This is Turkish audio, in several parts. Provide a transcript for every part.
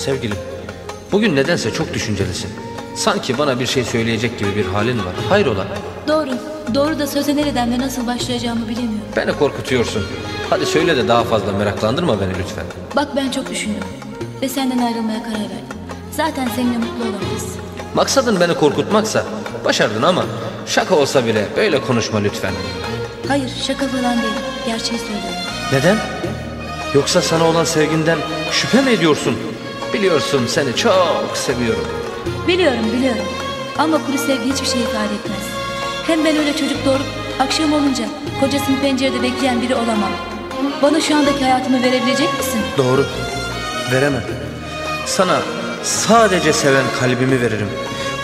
Sevgilim, bugün nedense çok düşüncelisin. Sanki bana bir şey söyleyecek gibi bir halin var. Hayrola? Doğru. Doğru da söze nereden ve nasıl başlayacağımı bilemiyorum. Beni korkutuyorsun. Hadi söyle de daha fazla meraklandırma beni lütfen. Bak ben çok düşündüm. Ve senden ayrılmaya karar verdim. Zaten seninle mutlu olamayız. Maksadın beni korkutmaksa başardın ama şaka olsa bile böyle konuşma lütfen. Hayır şaka falan değil. Gerçeği söylüyorum. Neden? Yoksa sana olan sevgimden şüphe mi ediyorsun? Biliyorsun seni çok seviyorum. Biliyorum biliyorum. Ama kuru sevgi hiçbir şey ifade etmez. Hem ben öyle çocuk doğurup akşam olunca kocasını pencerede bekleyen biri olamam. Bana şu andaki hayatımı verebilecek misin? Doğru. Veremem. Sana sadece seven kalbimi veririm.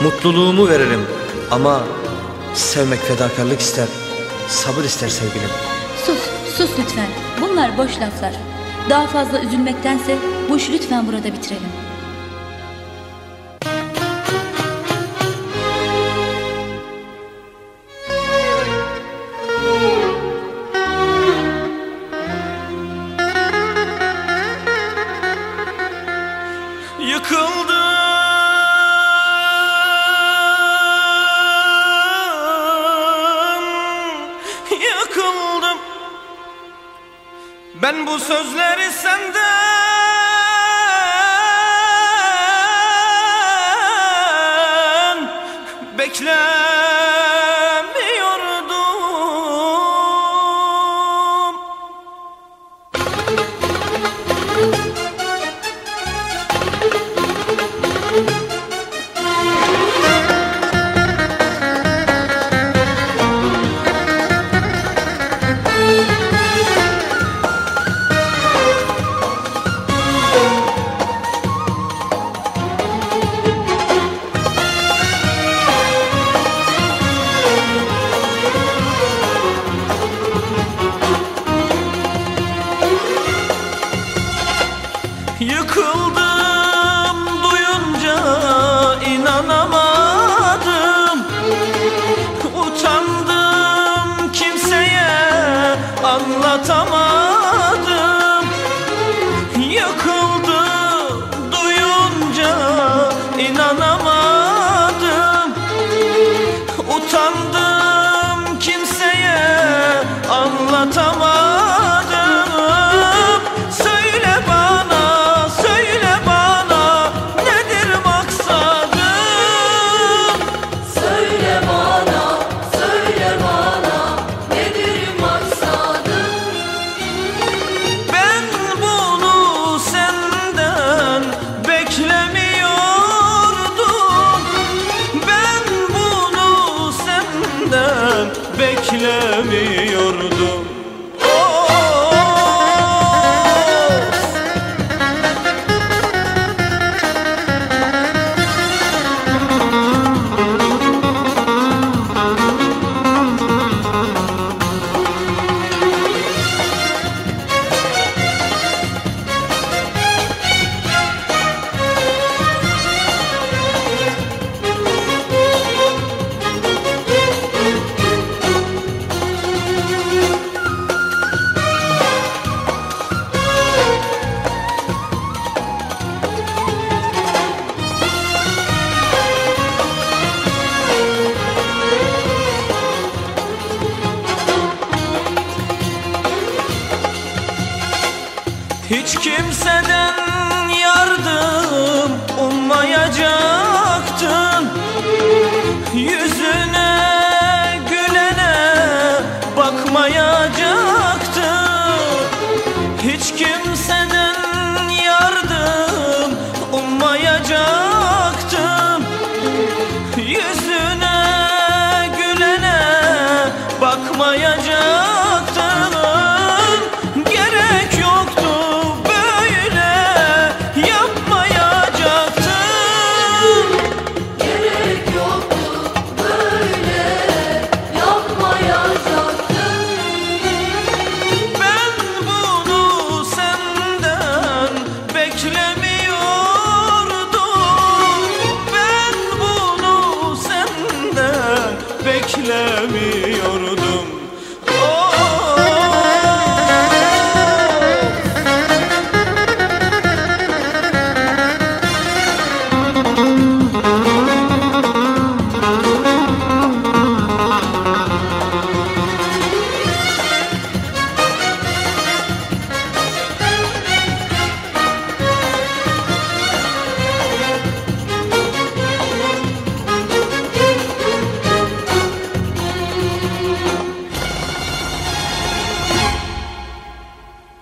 Mutluluğumu veririm. Ama sevmek fedakarlık ister. Sabır ister sevgilim. Sus, sus lütfen. Bunlar boş laflar. Daha fazla üzülmektense bu işi lütfen burada bitirelim. Ben bu sözleri senden beklemiyordum Hiç kimseden sevmiyordum.